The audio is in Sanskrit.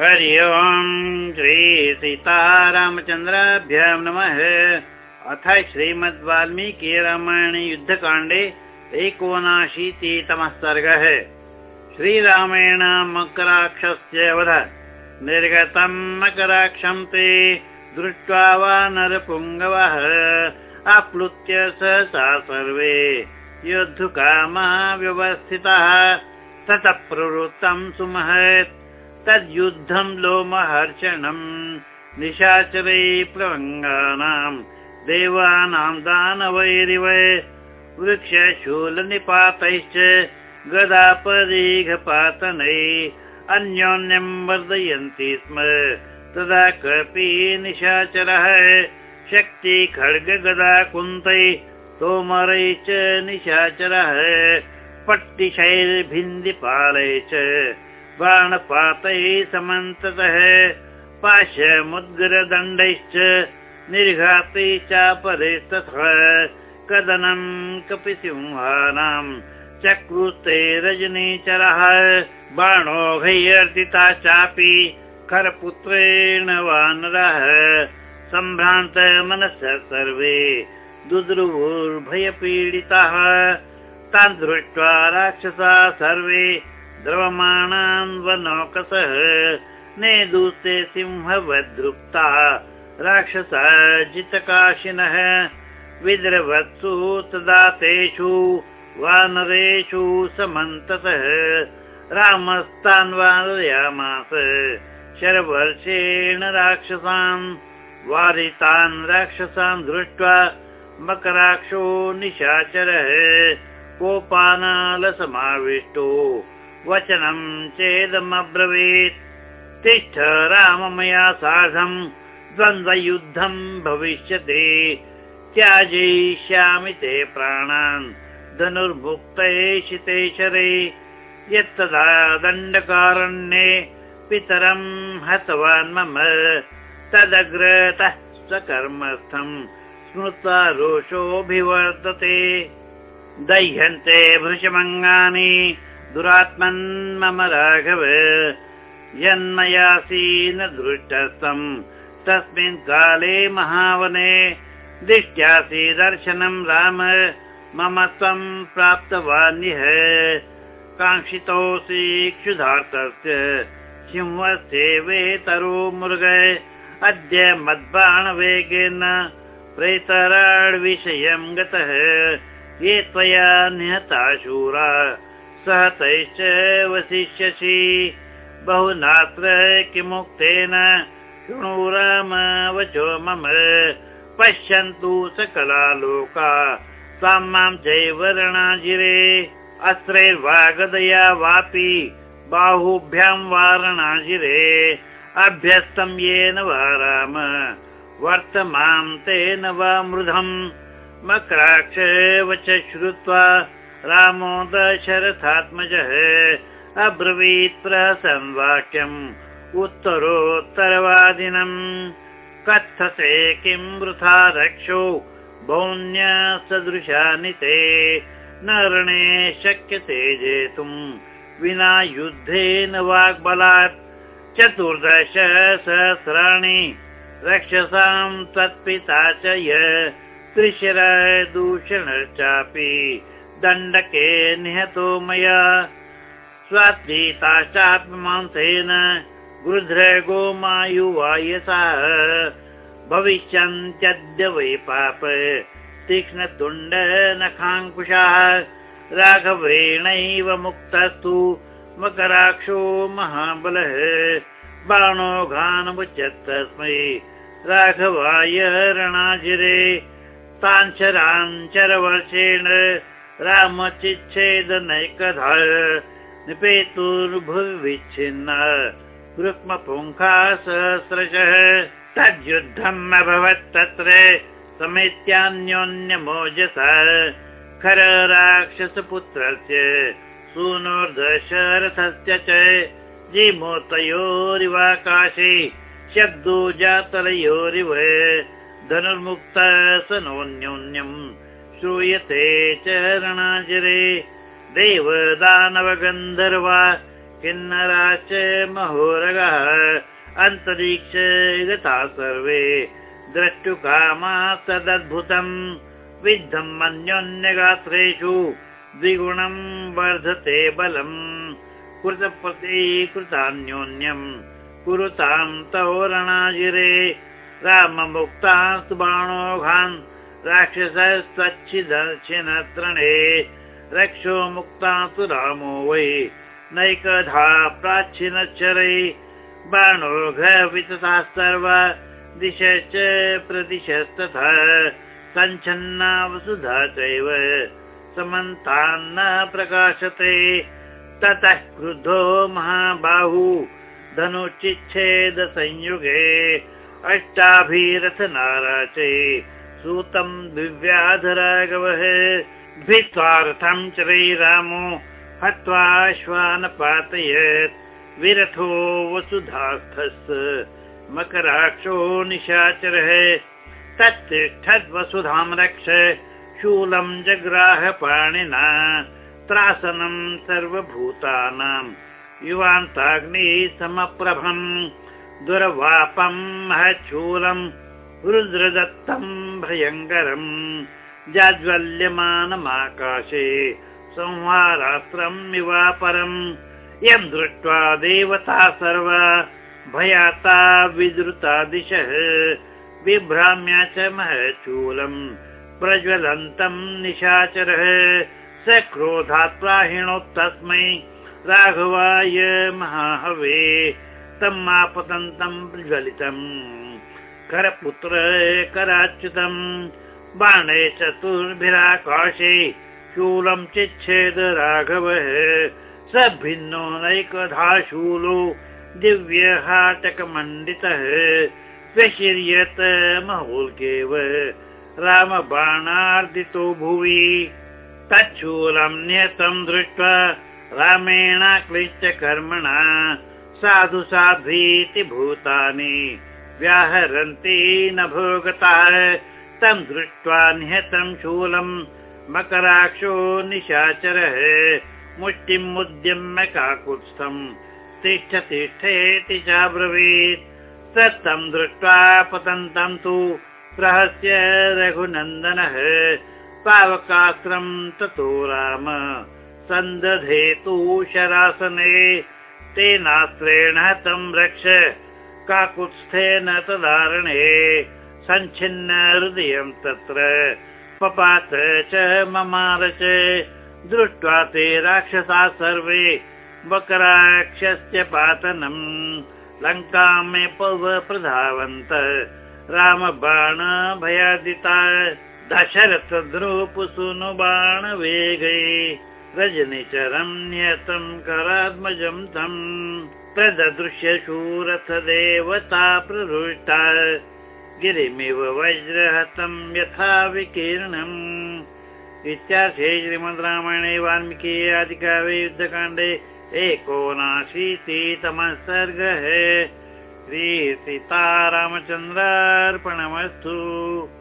हरि ओम् श्री सीतारामचन्द्राभ्यां नमः। अथ श्रीमद् वाल्मीकि रामायणे युद्धकाण्डे एकोनाशीतितमः सर्गः। श्रीरामेण मकराक्षस्य वध निर्गतं मकराक्षं ते दृष्ट्वा वा नरपुङ्गवः। आप्लुत्य सा सर्वे योद्धुकामा व्यवस्थितः ततः प्रवृत्तं सुमहत् तद्युद्धं लोमहर्षणम् निशाचरै प्लवङ्गानां देवानां दानवैरिव वृक्षशूलनिपातैश्च गदापदीघपातनै अन्योन्यं वर्धयन्ति स्म। तदा कपि निशाचरः शक्ति खड्गगदा कुन्तै तोमरै च निशाचरः पट्टिशैर्भिन्दिपालै च बाणपातैः समन्ततः पाशमुद्गरदण्डैश्च निर्घातै चापरे तथा कदनं कपि सिंहानां चक्रुते रजनीचरः बाणोघैर्दिता चापि करपुत्रेण वानरः सम्भ्रान्त मनसः सर्वे दुद्रुवुर्भयपीडिताः। तान् दृष्ट्वा राक्षसा सर्वे द्रवमाणान् वनौकसः नेदुस्ते सिंहवद्रुप्ता राक्षसा जितकाशिनः विद्रवत्सु तदा तेषु वानरेषु समन्ततः रामस्तान् वारयामास शरवर्षेण राक्षसान् वारितान् राक्षसान् दृष्ट्वा मकराक्षो निशाचरः कोपानालसमाविष्टो वचनं चेदमब्रवीत्। तिष्ठ राम मया सार्धं द्वन्द्वयुद्धं भविष्यति। त्याजयिष्यामि ते प्राणान् धनुर्मुक्तये शरे। यत्तदा दण्डकारण्ये पितरं हतवान् मम। तदग्रतः स्वकर्मस्थं स्मृत्वा रोषोऽभिवर्तते। दह्यन्ते भृशमङ्गानि दुरात्मन् मम राघव। यन्मयासी न दृष्टस्थम् तस्मिन् काले महावने दृष्ट्यासि दर्शनं राम। मम त्वं प्राप्तवान्यः काङ्क्षितोऽसि क्षुधार्थस्य। सिंहस्य वेतरो मृग। अद्य मद्बाणवेगेन प्रेतराड्विषयं गतः। ये त्वया निहता शूरा सह तैश्च वसिष्यसि। बहुनात्र किमुक्तेन? शृणु राम वचो मम। पश्यन्तु सकला लोका सां मां रणाजिरे अस्त्रैर्वागदया वापि बाहुभ्यां वारणाजिरे। अभ्यस्तं येन वा राम वर्तमां तेन वा मृधम्। मक्राक्ष वच श्रुत्वा रामो दशरथात्मजः अब्रवीत् प्रसन् वाक्यम् उत्तरोत्तरवादिनम्। कथसे किं वृथा रक्षो सदृशानि ते न रणे शक्यते जेतुम् विना युद्धेन वाग्बलात्। चतुर्दश सहस्राणि रक्षसां त्वत्पिता च य त्रिशरदूषणश्चापि दण्डके निहतो मया। स्वात्मीताश्चात्ममांसेन गृध्र गोमायुवायसा भविष्यन्त्यद्य वै पाप तीक्ष्णतुण्ड नखाङ्कुशाः राघवेणैव मुक्तस्तु मकराक्षो महाबलः। बाणो घानमुच्यतस्मै राघवाय रणाजिरे। ताञ्चराञ्चरवर्षेण रामचिच्छेदनैकधा निपेतुर्भुविच्छिन्न कृष्मपुङ्खा सहस्रशः तद्युद्धम् अभवत् तत्र समेत्यान्योन्यमोजस। खर राक्षसपुत्रस्य सूनोर्दशरथस्य च जीमोतयोरिवाकाशे शब्दो जातरयोरिव धनुर्मुक्त स नोऽन्योन्यम् श्रूयते च रणाजरे देव दानव गन्धर्वा किन्नराश्च महोरगः अन्तरिक्ष गता सर्वे। द्रष्टुकामा तदद्भुतम् विद्धम् अन्योन्यगात्रेषु द्विगुणम् वर्धते बलम्। कृतप्रतीकृतान्योन्यम् कुरुताम् तोरणाजिरे राममुक्तास्तु बाणोघान् राक्षसस्वच्छिदर्शिनत्रणे रक्षो मुक्तास्तु रामो वै नैकधा प्राचीनचरै बाणोघवितता सर्व दिशश्च प्रदिशस्तथा सञ्छन्ना वसुधा चैव समन्तान्न प्रकाशते ततः क्रुद्धो महाबाहु धनुचिच्छेद संयुगे अष्टाभिरथ नाराचे सूतम् दिव्याधरागवः भित्वार्थम् च वै रामो हत्वाश्वानपातयत् विरथो वसुधास्थस् मकराक्षो निशाचरः तत्तिष्ठद्वसुधाम् रक्ष शूलम् जग्राह पाणिना त्रासनम् सर्वभूतानाम्। युवान्ताग्नि समप्रभम् दुर्वापम् महच्छूलम् रुद्रदत्तम् भयङ्करम् जाज्वल्यमानमाकाशे संहारास्त्रम् इवापरम् यम् दृष्ट्वा देवता सर्वा भयाता विद्रुता दिशः। बिभ्राम्या च महच्छूलम् प्रज्वलन्तम् निशाचरः। स क्रोधात् प्राहिणोत्तस्मै राघवाय महाहवे। तम् आपतन्तम् प्रज्वलितम् करपुत्र कराच्युतम् बाणे चतुर्भिराकाशे शूलम् चिच्छेद राघवः। स भिन्नो नैकधा शूलो दिव्यहाटकमण्डितः। व्यशिर्यत महोल्केव रामबाणार्दितो भुवि। तच्छूलम् नियतम् दृष्ट्वा रामेण क्लिश्च कर्मणा साधु साध्वीति भूतानि व्याहरन्ति न भोगता। तम् दृष्ट्वा निहतम् शूलम् मकराक्षो निशाचरः। मुष्टिम् उद्यम्य काकुत्स्थम् तिष्ठ तिष्ठेति चाब्रवीत्। तम् दृष्ट्वा पतन्तम् तु प्रहस्य रघुनन्दनः। पावकास्त्रम् ततो राम। सन्दधेतु शरासने तेनास्त्रेण तम् रक्ष काकुत्स्थेन तदारणे सञ्छिन्न हृदयम् तत्र। पपात च ममार च दृष्ट्वा ते राक्षसा सर्वे वकराक्षस्य पातनम्। लङ्कामे पव प्रधावन्त रामबाण भयादिता नियतम् करात्मजम् तम् तददृश्य शूरथ देवता प्रहृष्टा गिरिमिव वज्रहतम् यथा विकीर्णम्। इत्यार्थे श्रीमद् रामायणे वाल्मीकि आदिकाव्ये युद्धकाण्डे एकोनाशीतितमः सर्गः। श्रीसीतारामचन्द्रार्पणमस्तु